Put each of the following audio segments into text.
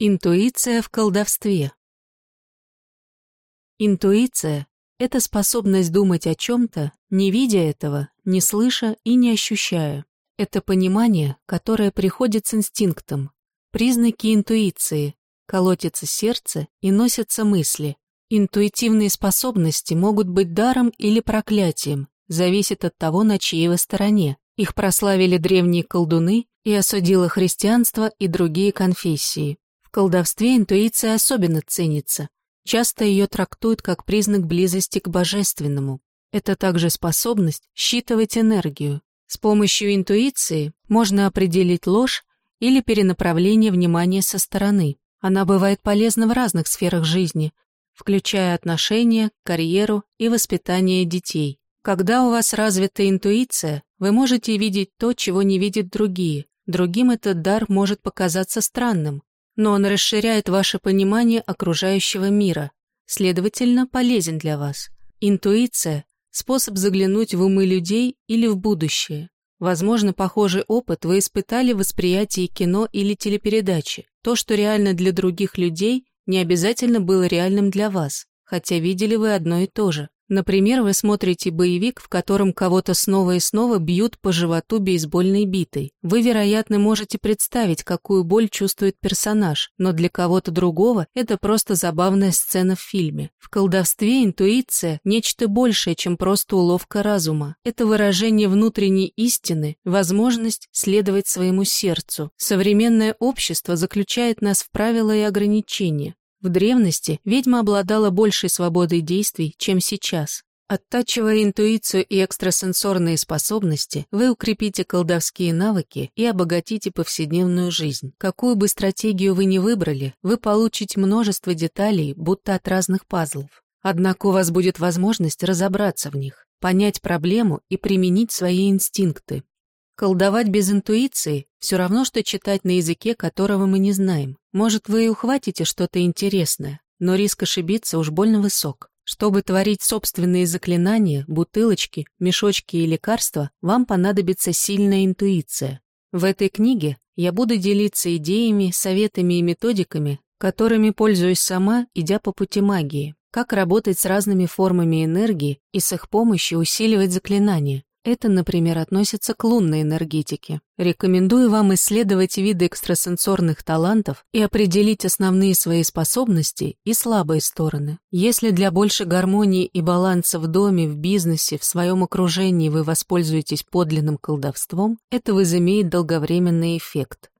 Интуиция в колдовстве. Интуиция — это способность думать о чем-то, не видя этого, не слыша и не ощущая. Это понимание, которое приходит с инстинктом. Признаки интуиции — колотится сердце и носятся мысли. Интуитивные способности могут быть даром или проклятием, зависит от того, на чьей вы стороне. Их прославили древние колдуны и осудило христианство и другие конфессии колдовстве интуиция особенно ценится. Часто ее трактуют как признак близости к божественному. Это также способность считывать энергию. С помощью интуиции можно определить ложь или перенаправление внимания со стороны. Она бывает полезна в разных сферах жизни, включая отношения, карьеру и воспитание детей. Когда у вас развита интуиция, вы можете видеть то, чего не видят другие. Другим этот дар может показаться странным, но он расширяет ваше понимание окружающего мира, следовательно, полезен для вас. Интуиция – способ заглянуть в умы людей или в будущее. Возможно, похожий опыт вы испытали в восприятии кино или телепередачи. То, что реально для других людей, не обязательно было реальным для вас, хотя видели вы одно и то же. Например, вы смотрите боевик, в котором кого-то снова и снова бьют по животу бейсбольной битой. Вы, вероятно, можете представить, какую боль чувствует персонаж, но для кого-то другого это просто забавная сцена в фильме. В колдовстве интуиция – нечто большее, чем просто уловка разума. Это выражение внутренней истины, возможность следовать своему сердцу. Современное общество заключает нас в правила и ограничения. В древности ведьма обладала большей свободой действий, чем сейчас. Оттачивая интуицию и экстрасенсорные способности, вы укрепите колдовские навыки и обогатите повседневную жизнь. Какую бы стратегию вы ни выбрали, вы получите множество деталей, будто от разных пазлов. Однако у вас будет возможность разобраться в них, понять проблему и применить свои инстинкты. Колдовать без интуиции – все равно, что читать на языке, которого мы не знаем. Может, вы и ухватите что-то интересное, но риск ошибиться уж больно высок. Чтобы творить собственные заклинания, бутылочки, мешочки и лекарства, вам понадобится сильная интуиция. В этой книге я буду делиться идеями, советами и методиками, которыми пользуюсь сама, идя по пути магии. Как работать с разными формами энергии и с их помощью усиливать заклинания, это, например, относится к лунной энергетике. Рекомендую вам исследовать виды экстрасенсорных талантов и определить основные свои способности и слабые стороны. Если для большей гармонии и баланса в доме, в бизнесе, в своем окружении вы воспользуетесь подлинным колдовством, это возымеет долговременный эффект.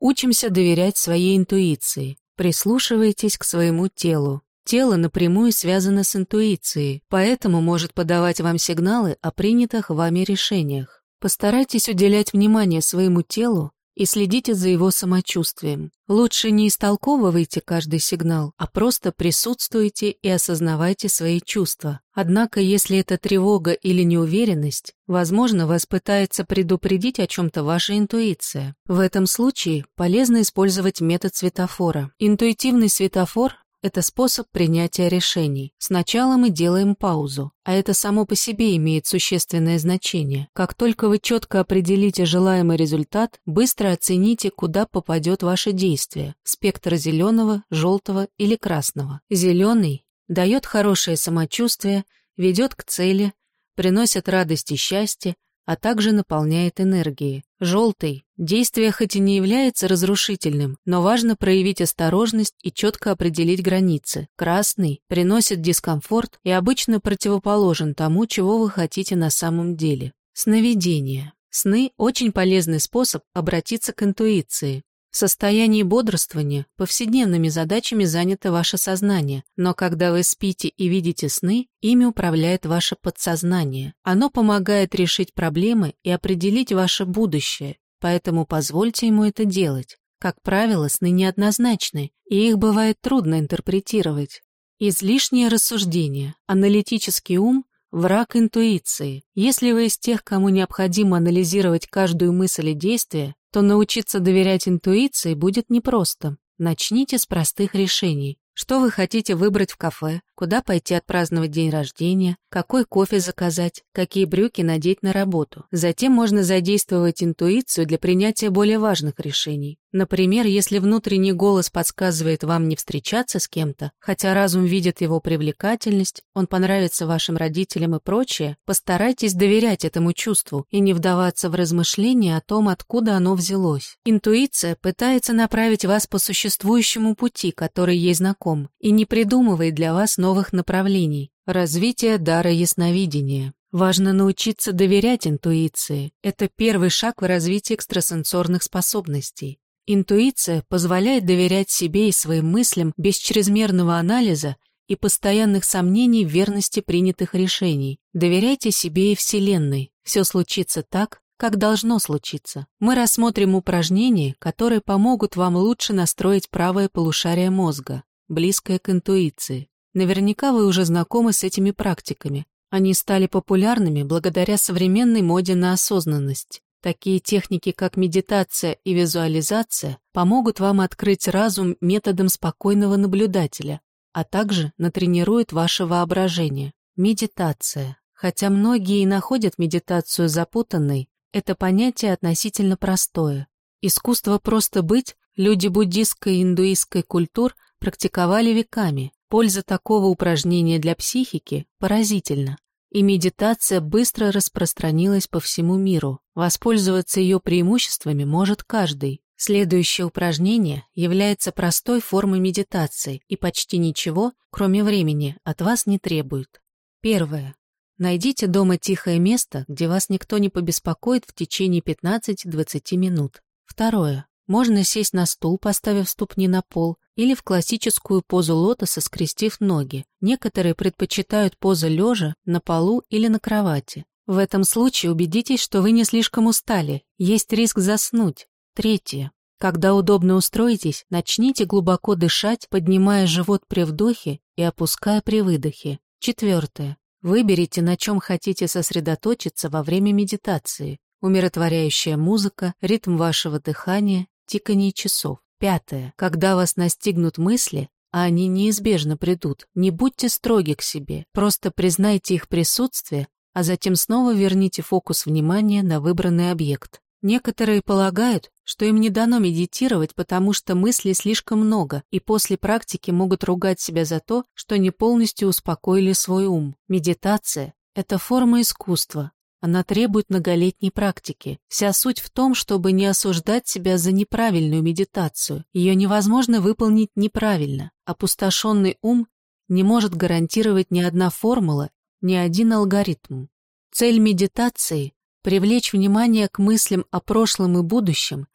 Учимся доверять своей интуиции. Прислушивайтесь к своему телу. Тело напрямую связано с интуицией, поэтому может подавать вам сигналы о принятых вами решениях. Постарайтесь уделять внимание своему телу и следите за его самочувствием. Лучше не истолковывайте каждый сигнал, а просто присутствуйте и осознавайте свои чувства. Однако, если это тревога или неуверенность, возможно, вас пытается предупредить о чем-то ваша интуиция. В этом случае полезно использовать метод светофора. Интуитивный светофор это способ принятия решений. Сначала мы делаем паузу, а это само по себе имеет существенное значение. Как только вы четко определите желаемый результат, быстро оцените, куда попадет ваше действие – спектр зеленого, желтого или красного. Зеленый дает хорошее самочувствие, ведет к цели, приносит радость и счастье, а также наполняет энергией. Желтый. Действие хоть и не является разрушительным, но важно проявить осторожность и четко определить границы. Красный приносит дискомфорт и обычно противоположен тому, чего вы хотите на самом деле. Сновидение. Сны – очень полезный способ обратиться к интуиции. В состоянии бодрствования повседневными задачами занято ваше сознание, но когда вы спите и видите сны, ими управляет ваше подсознание. Оно помогает решить проблемы и определить ваше будущее, поэтому позвольте ему это делать. Как правило, сны неоднозначны, и их бывает трудно интерпретировать. Излишнее рассуждение, аналитический ум – враг интуиции. Если вы из тех, кому необходимо анализировать каждую мысль и действие, то научиться доверять интуиции будет непросто. Начните с простых решений. Что вы хотите выбрать в кафе, куда пойти отпраздновать день рождения, какой кофе заказать, какие брюки надеть на работу. Затем можно задействовать интуицию для принятия более важных решений. Например, если внутренний голос подсказывает вам не встречаться с кем-то, хотя разум видит его привлекательность, он понравится вашим родителям и прочее, постарайтесь доверять этому чувству и не вдаваться в размышления о том, откуда оно взялось. Интуиция пытается направить вас по существующему пути, который ей знаком, и не придумывает для вас новых направлений. Развитие дара ясновидения. Важно научиться доверять интуиции. Это первый шаг в развитии экстрасенсорных способностей. Интуиция позволяет доверять себе и своим мыслям без чрезмерного анализа и постоянных сомнений в верности принятых решений. Доверяйте себе и Вселенной. Все случится так, как должно случиться. Мы рассмотрим упражнения, которые помогут вам лучше настроить правое полушарие мозга, близкое к интуиции. Наверняка вы уже знакомы с этими практиками. Они стали популярными благодаря современной моде на осознанность. Такие техники, как медитация и визуализация, помогут вам открыть разум методом спокойного наблюдателя, а также натренируют ваше воображение. Медитация. Хотя многие и находят медитацию запутанной, это понятие относительно простое. Искусство просто быть люди буддистской и индуистской культур практиковали веками. Польза такого упражнения для психики поразительна, и медитация быстро распространилась по всему миру. Воспользоваться ее преимуществами может каждый. Следующее упражнение является простой формой медитации и почти ничего, кроме времени, от вас не требует. Первое. Найдите дома тихое место, где вас никто не побеспокоит в течение 15-20 минут. Второе. Можно сесть на стул, поставив ступни на пол, или в классическую позу лотоса, скрестив ноги. Некоторые предпочитают позу лежа, на полу или на кровати. В этом случае убедитесь, что вы не слишком устали, есть риск заснуть. Третье. Когда удобно устроитесь, начните глубоко дышать, поднимая живот при вдохе и опуская при выдохе. Четвертое. Выберите, на чем хотите сосредоточиться во время медитации. Умиротворяющая музыка, ритм вашего дыхания, тиканье часов. Пятое. Когда вас настигнут мысли, а они неизбежно придут, не будьте строги к себе, просто признайте их присутствие, а затем снова верните фокус внимания на выбранный объект. Некоторые полагают, что им не дано медитировать, потому что мыслей слишком много, и после практики могут ругать себя за то, что не полностью успокоили свой ум. Медитация – это форма искусства, она требует многолетней практики. Вся суть в том, чтобы не осуждать себя за неправильную медитацию. Ее невозможно выполнить неправильно. Опустошенный ум не может гарантировать ни одна формула, ни один алгоритм. Цель медитации – привлечь внимание к мыслям о прошлом и будущем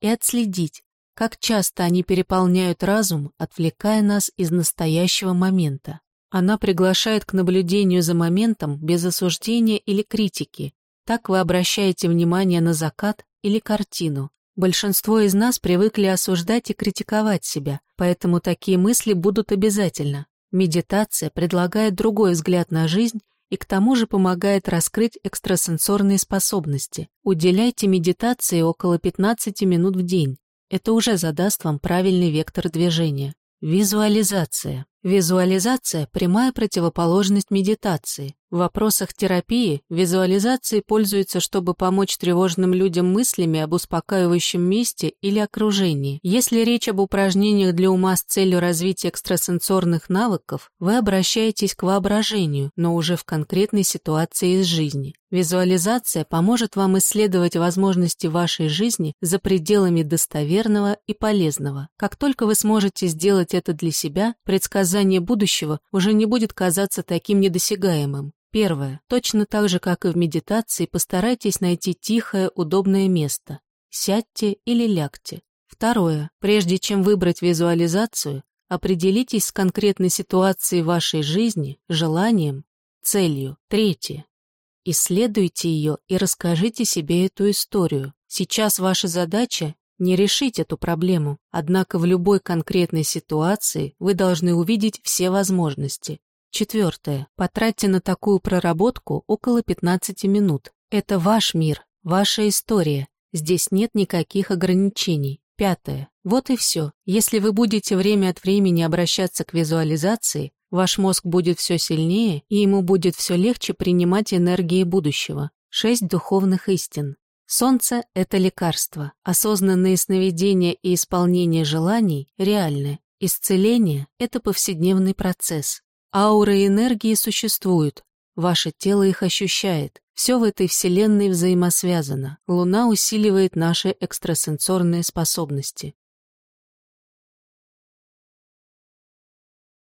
и отследить, как часто они переполняют разум, отвлекая нас из настоящего момента. Она приглашает к наблюдению за моментом без осуждения или критики. Так вы обращаете внимание на закат или картину. Большинство из нас привыкли осуждать и критиковать себя, поэтому такие мысли будут обязательно. Медитация предлагает другой взгляд на жизнь и к тому же помогает раскрыть экстрасенсорные способности. Уделяйте медитации около 15 минут в день. Это уже задаст вам правильный вектор движения. Визуализация. Визуализация – прямая противоположность медитации. В вопросах терапии визуализации пользуются, чтобы помочь тревожным людям мыслями об успокаивающем месте или окружении. Если речь об упражнениях для ума с целью развития экстрасенсорных навыков, вы обращаетесь к воображению, но уже в конкретной ситуации из жизни. Визуализация поможет вам исследовать возможности вашей жизни за пределами достоверного и полезного. Как только вы сможете сделать это для себя, предсказание будущего уже не будет казаться таким недосягаемым. Первое. Точно так же, как и в медитации, постарайтесь найти тихое, удобное место. Сядьте или лягте. Второе. Прежде чем выбрать визуализацию, определитесь с конкретной ситуацией вашей жизни, желанием, целью. Третье. Исследуйте ее и расскажите себе эту историю. Сейчас ваша задача не решить эту проблему, однако в любой конкретной ситуации вы должны увидеть все возможности, Четвертое. Потратьте на такую проработку около 15 минут. Это ваш мир, ваша история. Здесь нет никаких ограничений. Пятое. Вот и все. Если вы будете время от времени обращаться к визуализации, Ваш мозг будет все сильнее, и ему будет все легче принимать энергии будущего. Шесть духовных истин. Солнце — это лекарство. Осознанные сновидения и исполнение желаний реальны. Исцеление — это повседневный процесс. Ауры и энергии существуют. Ваше тело их ощущает. Все в этой вселенной взаимосвязано. Луна усиливает наши экстрасенсорные способности.